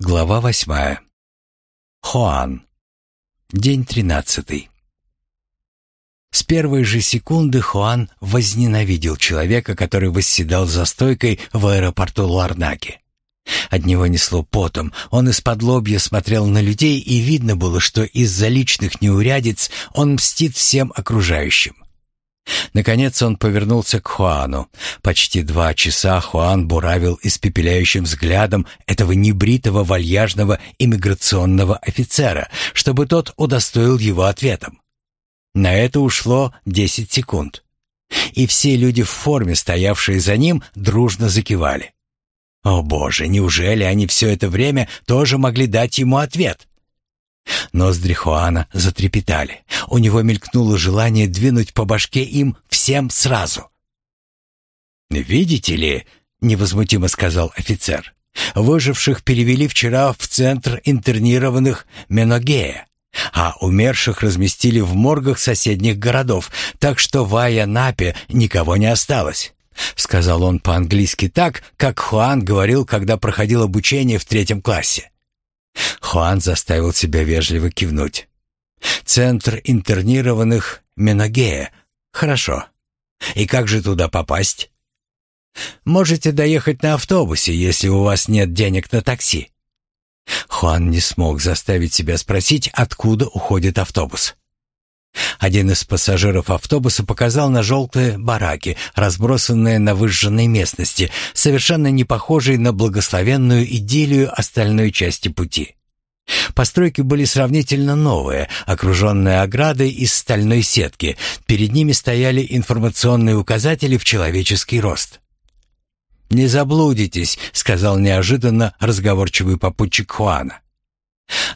Глава восьмая. Хуан. День тринадцатый. С первой же секунды Хуан возненавидел человека, который восседал за стойкой в аэропорту Ларнаки. От него несло потом, он из-под лобья смотрел на людей, и видно было, что из-за личных неурядиц он мстит всем окружающим. Наконец он повернулся к Хуану. Почти два часа Хуан буравил испепеляющим взглядом этого небритого вальяжного иммиграционного офицера, чтобы тот удостоил его ответом. На это ушло десять секунд. И все люди в форме, стоявшие за ним, дружно закивали. О боже, неужели они все это время тоже могли дать ему ответ? Ноздри Хуана затрепетали. У него мелькнуло желание двинуть по башке им всем сразу. «Видите ли», — невозмутимо сказал офицер, «выживших перевели вчера в центр интернированных Меногея, а умерших разместили в моргах соседних городов, так что в Айянапе никого не осталось». — сказал он по-английски так, как Хуан говорил, когда проходил обучение в третьем классе. Хуан заставил себя вежливо кивнуть. «Центр интернированных Меногея. Хорошо. И как же туда попасть?» «Можете доехать на автобусе, если у вас нет денег на такси». Хуан не смог заставить себя спросить, откуда уходит автобус. Один из пассажиров автобуса показал на желтые бараки, разбросанные на выжженной местности, совершенно не похожей на благословенную идиллию остальной части пути. Постройки были сравнительно новые, окруженные оградой из стальной сетки. Перед ними стояли информационные указатели в человеческий рост. «Не заблудитесь», — сказал неожиданно разговорчивый попутчик Хуана.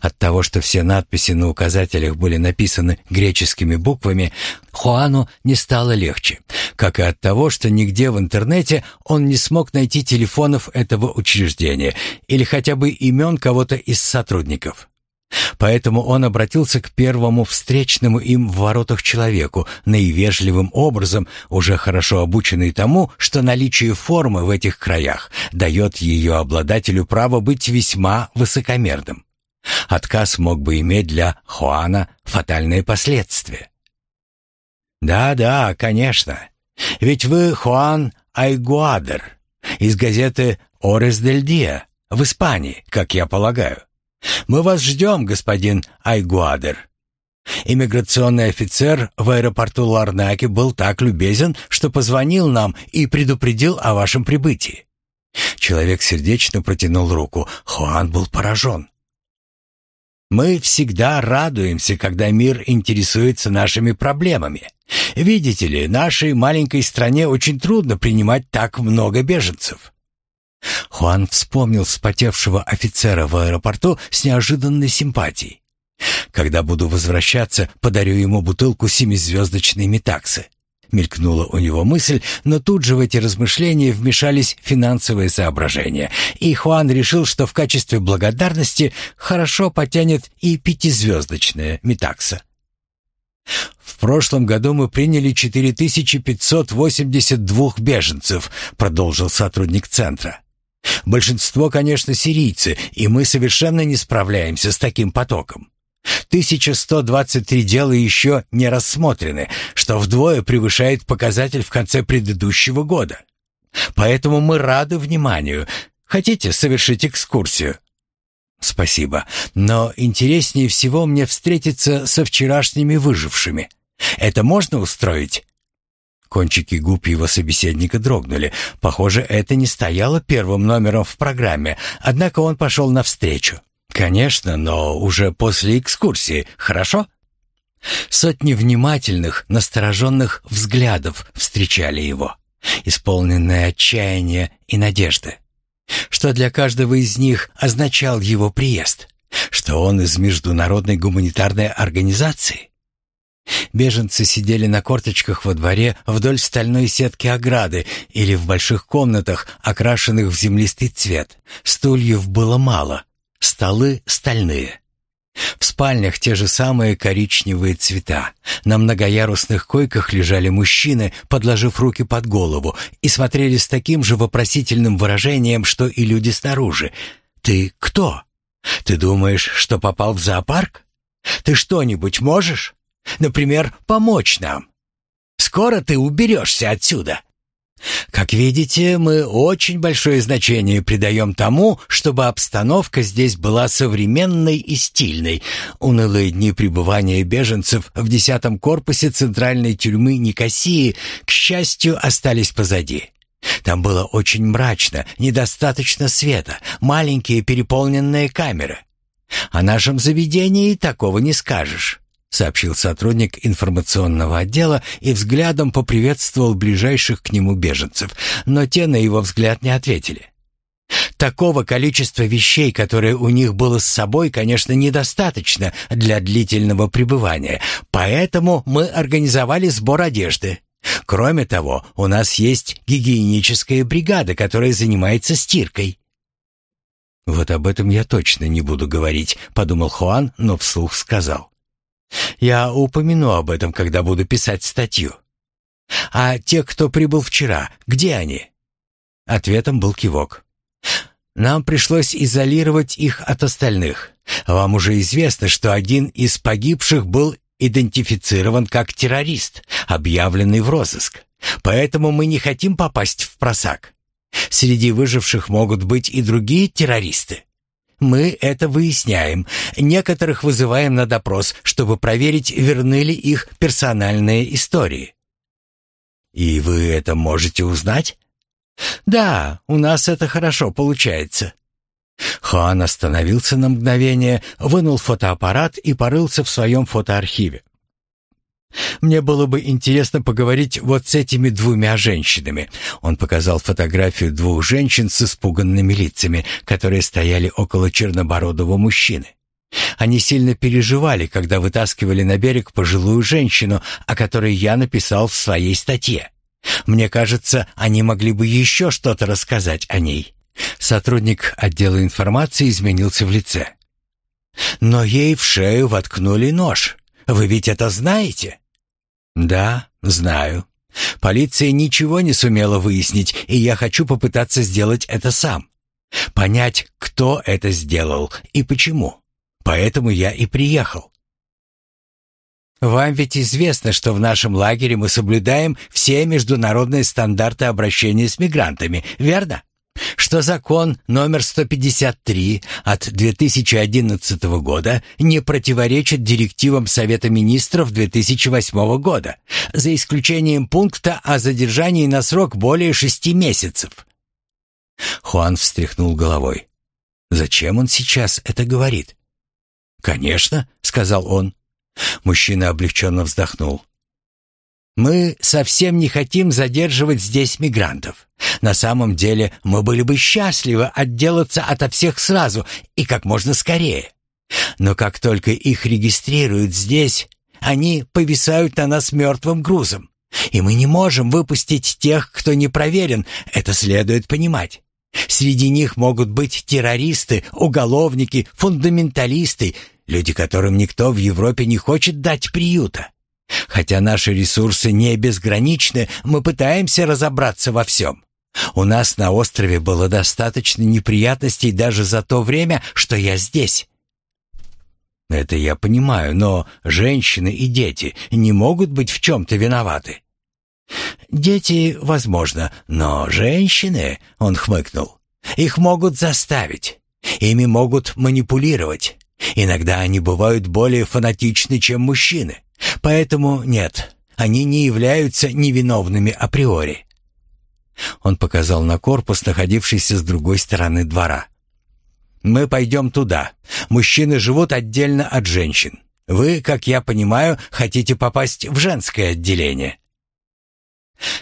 От того, что все надписи на указателях были написаны греческими буквами, Хуану не стало легче, как и от того, что нигде в интернете он не смог найти телефонов этого учреждения или хотя бы имен кого-то из сотрудников. Поэтому он обратился к первому встречному им в воротах человеку, наивежливым образом, уже хорошо обученный тому, что наличие формы в этих краях дает ее обладателю право быть весьма высокомерным. Отказ мог бы иметь для Хуана фатальные последствия. «Да-да, конечно. Ведь вы Хуан Айгуадер из газеты «Орес дель Диа» в Испании, как я полагаю. Мы вас ждем, господин Айгуадер». Иммиграционный офицер в аэропорту Ларнаки был так любезен, что позвонил нам и предупредил о вашем прибытии. Человек сердечно протянул руку. Хуан был поражен. Мы всегда радуемся, когда мир интересуется нашими проблемами. Видите ли, нашей маленькой стране очень трудно принимать так много беженцев. Хуан вспомнил вспотевшего офицера в аэропорту с неожиданной симпатией. Когда буду возвращаться, подарю ему бутылку семизвездочной метаксы. Мелькнула у него мысль, но тут же в эти размышления вмешались финансовые соображения, и Хуан решил, что в качестве благодарности хорошо потянет и пятизвездочная метакса. «В прошлом году мы приняли 4582 беженцев», продолжил сотрудник центра. «Большинство, конечно, сирийцы, и мы совершенно не справляемся с таким потоком. 1123 дела еще не рассмотрены, что вдвое превышает показатель в конце предыдущего года. Поэтому мы рады вниманию. Хотите совершить экскурсию? Спасибо, но интереснее всего мне встретиться со вчерашними выжившими. Это можно устроить? Кончики губ его собеседника дрогнули. Похоже, это не стояло первым номером в программе, однако он пошел навстречу. «Конечно, но уже после экскурсии, хорошо?» Сотни внимательных, настороженных взглядов встречали его, исполненные отчаяния и надежды. Что для каждого из них означал его приезд? Что он из международной гуманитарной организации? Беженцы сидели на корточках во дворе вдоль стальной сетки ограды или в больших комнатах, окрашенных в землистый цвет. Стульев было мало — Столы стальные. В спальнях те же самые коричневые цвета. На многоярусных койках лежали мужчины, подложив руки под голову, и смотрели с таким же вопросительным выражением, что и люди снаружи. «Ты кто?» Ты думаешь, что попал в зоопарк? Ты что-нибудь можешь? Например, помочь нам? Скоро ты уберешься отсюда. Как видите, мы очень большое значение придаем тому, чтобы обстановка здесь была современной и стильной. Унылые дни пребывания беженцев в десятом корпусе центральной тюрьмы Никосии, к счастью, остались позади. Там было очень мрачно, недостаточно света, маленькие переполненные камеры. О нашем заведении такого не скажешь сообщил сотрудник информационного отдела и взглядом поприветствовал ближайших к нему беженцев, но те на его взгляд не ответили. Такого количества вещей, которые у них было с собой, конечно, недостаточно для длительного пребывания, поэтому мы организовали сбор одежды. Кроме того, у нас есть гигиеническая бригада, которая занимается стиркой. «Вот об этом я точно не буду говорить», — подумал Хуан, но вслух сказал. Я упомяну об этом, когда буду писать статью. А те, кто прибыл вчера, где они? Ответом был кивок. Нам пришлось изолировать их от остальных. Вам уже известно, что один из погибших был идентифицирован как террорист, объявленный в розыск. Поэтому мы не хотим попасть в просак. Среди выживших могут быть и другие террористы. Мы это выясняем. Некоторых вызываем на допрос, чтобы проверить, верны ли их персональные истории. И вы это можете узнать? Да, у нас это хорошо получается. Хуан остановился на мгновение, вынул фотоаппарат и порылся в своем фотоархиве. Мне было бы интересно поговорить вот с этими двумя женщинами. Он показал фотографию двух женщин с испуганными лицами, которые стояли около чернобородого мужчины. Они сильно переживали, когда вытаскивали на берег пожилую женщину, о которой я написал в своей статье. Мне кажется, они могли бы еще что-то рассказать о ней. Сотрудник отдела информации изменился в лице. Но ей в шею воткнули нож. Вы ведь это знаете? «Да, знаю. Полиция ничего не сумела выяснить, и я хочу попытаться сделать это сам. Понять, кто это сделал и почему. Поэтому я и приехал». «Вам ведь известно, что в нашем лагере мы соблюдаем все международные стандарты обращения с мигрантами, верно?» Что закон номер 153 от 2011 года не противоречит директивам Совета министров 2008 года, за исключением пункта о задержании на срок более шести месяцев. Хуан встряхнул головой. Зачем он сейчас это говорит? «Конечно», — сказал он. Мужчина облегченно вздохнул. Мы совсем не хотим задерживать здесь мигрантов. На самом деле мы были бы счастливы отделаться ото всех сразу и как можно скорее. Но как только их регистрируют здесь, они повисают на нас мертвым грузом. И мы не можем выпустить тех, кто не проверен, это следует понимать. Среди них могут быть террористы, уголовники, фундаменталисты, люди, которым никто в Европе не хочет дать приюта. Хотя наши ресурсы не безграничны, мы пытаемся разобраться во всем. У нас на острове было достаточно неприятностей даже за то время, что я здесь. Это я понимаю, но женщины и дети не могут быть в чем-то виноваты. Дети, возможно, но женщины, он хмыкнул, их могут заставить. Ими могут манипулировать. Иногда они бывают более фанатичны, чем мужчины. Поэтому нет, они не являются невиновными априори. Он показал на корпус, находившийся с другой стороны двора. Мы пойдем туда. Мужчины живут отдельно от женщин. Вы, как я понимаю, хотите попасть в женское отделение.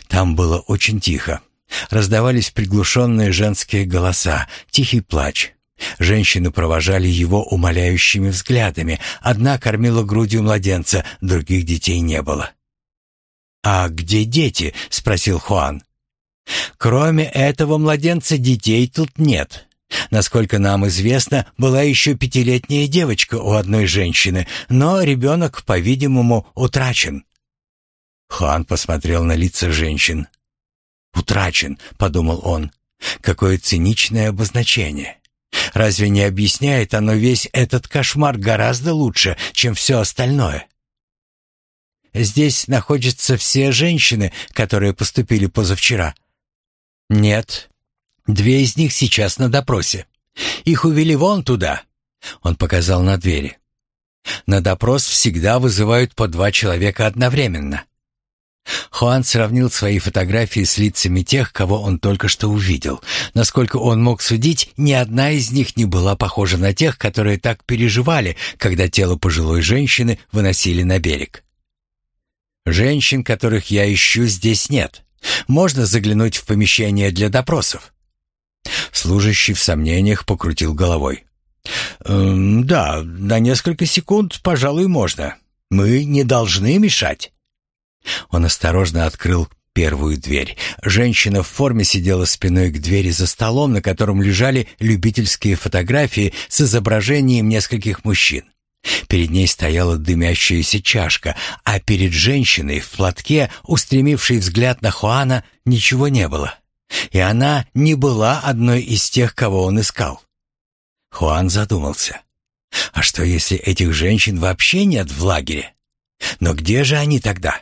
Там было очень тихо. Раздавались приглушенные женские голоса, тихий плач. Женщины провожали его умоляющими взглядами. Одна кормила грудью младенца, других детей не было. «А где дети?» — спросил Хуан. «Кроме этого младенца детей тут нет. Насколько нам известно, была еще пятилетняя девочка у одной женщины, но ребенок, по-видимому, утрачен». Хуан посмотрел на лица женщин. «Утрачен», — подумал он. «Какое циничное обозначение». Разве не объясняет оно весь этот кошмар гораздо лучше, чем все остальное? Здесь находятся все женщины, которые поступили позавчера. Нет. Две из них сейчас на допросе. Их увели вон туда. Он показал на двери. На допрос всегда вызывают по два человека одновременно. Хуан сравнил свои фотографии с лицами тех, кого он только что увидел. Насколько он мог судить, ни одна из них не была похожа на тех, которые так переживали, когда тело пожилой женщины выносили на берег. Женщин, которых я ищу, здесь нет. Можно заглянуть в помещение для допросов. Служащий в сомнениях покрутил головой. «Эм, «Да, на несколько секунд, пожалуй, можно. Мы не должны мешать». Он осторожно открыл первую дверь. Женщина в форме сидела спиной к двери за столом, на котором лежали любительские фотографии с изображением нескольких мужчин. Перед ней стояла дымящаяся чашка, а перед женщиной в платке, устремившей взгляд на Хуана, ничего не было. И она не была одной из тех, кого он искал. Хуан задумался. А что, если этих женщин вообще нет в лагере? Но где же они тогда?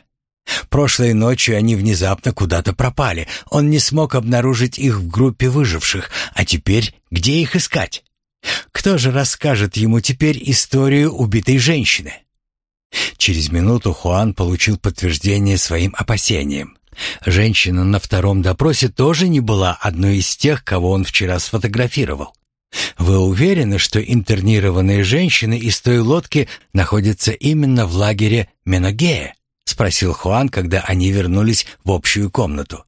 Прошлой ночью они внезапно куда-то пропали. Он не смог обнаружить их в группе выживших. А теперь где их искать? Кто же расскажет ему теперь историю убитой женщины? Через минуту Хуан получил подтверждение своим опасениям. Женщина на втором допросе тоже не была одной из тех, кого он вчера сфотографировал. Вы уверены, что интернированные женщины из той лодки находятся именно в лагере Меногея? спросил Хуан, когда они вернулись в общую комнату.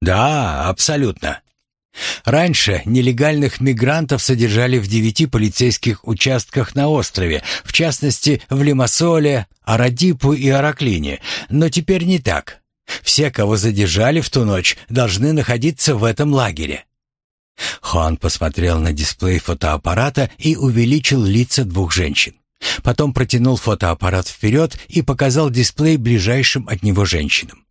Да, абсолютно. Раньше нелегальных мигрантов содержали в девяти полицейских участках на острове, в частности в Лимассоле, Арадипу и Араклине, но теперь не так. Все, кого задержали в ту ночь, должны находиться в этом лагере. Хуан посмотрел на дисплей фотоаппарата и увеличил лица двух женщин. Потом протянул фотоаппарат вперед и показал дисплей ближайшим от него женщинам.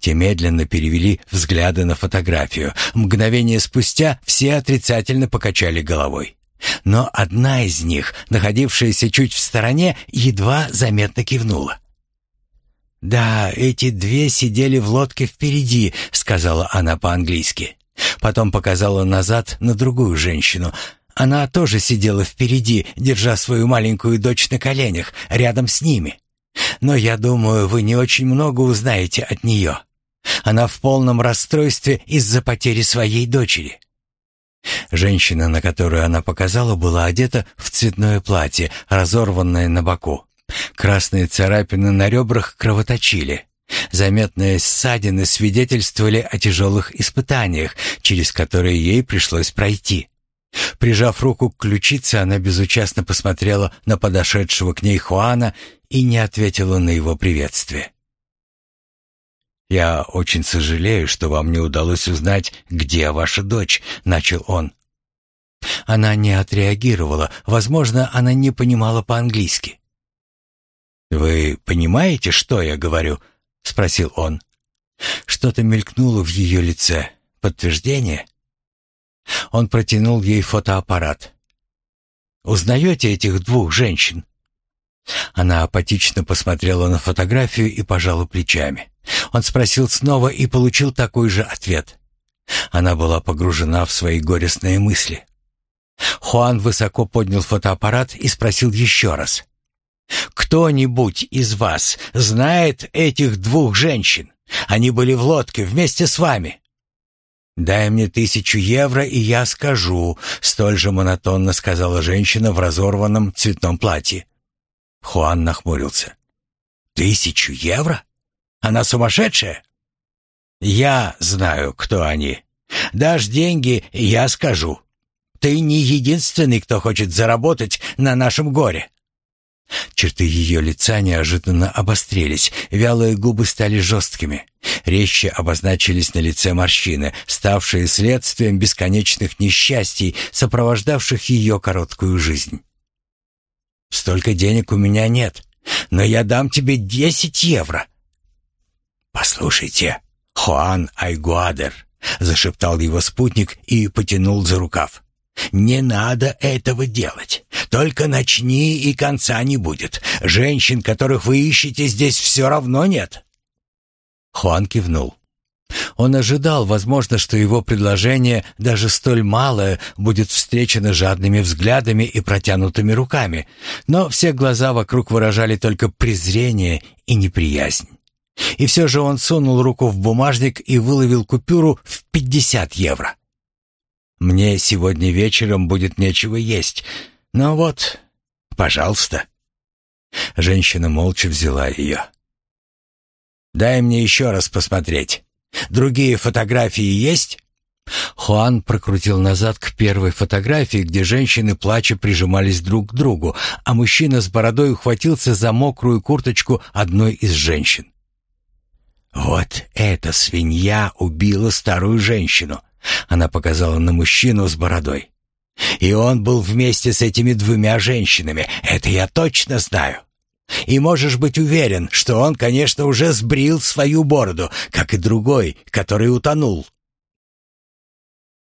Те медленно перевели взгляды на фотографию. Мгновение спустя все отрицательно покачали головой. Но одна из них, находившаяся чуть в стороне, едва заметно кивнула. «Да, эти две сидели в лодке впереди», — сказала она по-английски. Потом показала назад на другую женщину. Она тоже сидела впереди, держа свою маленькую дочь на коленях, рядом с ними. Но я думаю, вы не очень много узнаете от нее. Она в полном расстройстве из-за потери своей дочери. Женщина, на которую она показала, была одета в цветное платье, разорванное на боку. Красные царапины на ребрах кровоточили. Заметные ссадины свидетельствовали о тяжелых испытаниях, через которые ей пришлось пройти. Прижав руку к ключице, она безучастно посмотрела на подошедшего к ней Хуана и не ответила на его приветствие. «Я очень сожалею, что вам не удалось узнать, где ваша дочь», — начал он. Она не отреагировала, возможно, она не понимала по-английски. «Вы понимаете, что я говорю?» — спросил он. Что-то мелькнуло в ее лице. Подтверждение? Он протянул ей фотоаппарат. «Узнаете этих двух женщин?» Она апатично посмотрела на фотографию и пожала плечами. Он спросил снова и получил такой же ответ. Она была погружена в свои горестные мысли. Хуан высоко поднял фотоаппарат и спросил еще раз. «Кто-нибудь из вас знает этих двух женщин? Они были в лодке вместе с вами». «Дай мне тысячу евро, и я скажу», — столь же монотонно сказала женщина в разорванном цветном платье. Хуан нахмурился. «Тысячу евро? Она сумасшедшая?» «Я знаю, кто они. Дашь деньги, я скажу. Ты не единственный, кто хочет заработать на нашем горе. Черты ее лица неожиданно обострились, вялые губы стали жесткими. Резче обозначились на лице морщины, ставшие следствием бесконечных несчастий, сопровождавших ее короткую жизнь. «Столько денег у меня нет, но я дам тебе десять евро». «Послушайте, Хуан Айгуадер», — зашептал его спутник и потянул за рукав. «Не надо этого делать. Только начни, и конца не будет. Женщин, которых вы ищете, здесь все равно нет». Хуан кивнул. Он ожидал, возможно, что его предложение, даже столь малое, будет встречено жадными взглядами и протянутыми руками, но все глаза вокруг выражали только презрение и неприязнь. И все же он сунул руку в бумажник и выловил купюру в пятьдесят евро. «Мне сегодня вечером будет нечего есть, но вот, пожалуйста». Женщина молча взяла ее. «Дай мне еще раз посмотреть». Другие фотографии есть?» Хуан прокрутил назад к первой фотографии, где женщины плача прижимались друг к другу, а мужчина с бородой ухватился за мокрую курточку одной из женщин. «Вот эта свинья убила старую женщину», — она показала на мужчину с бородой. «И он был вместе с этими двумя женщинами, это я точно знаю. И можешь быть уверен, что он, конечно, уже сбрил свою бороду, как и другой, который утонул.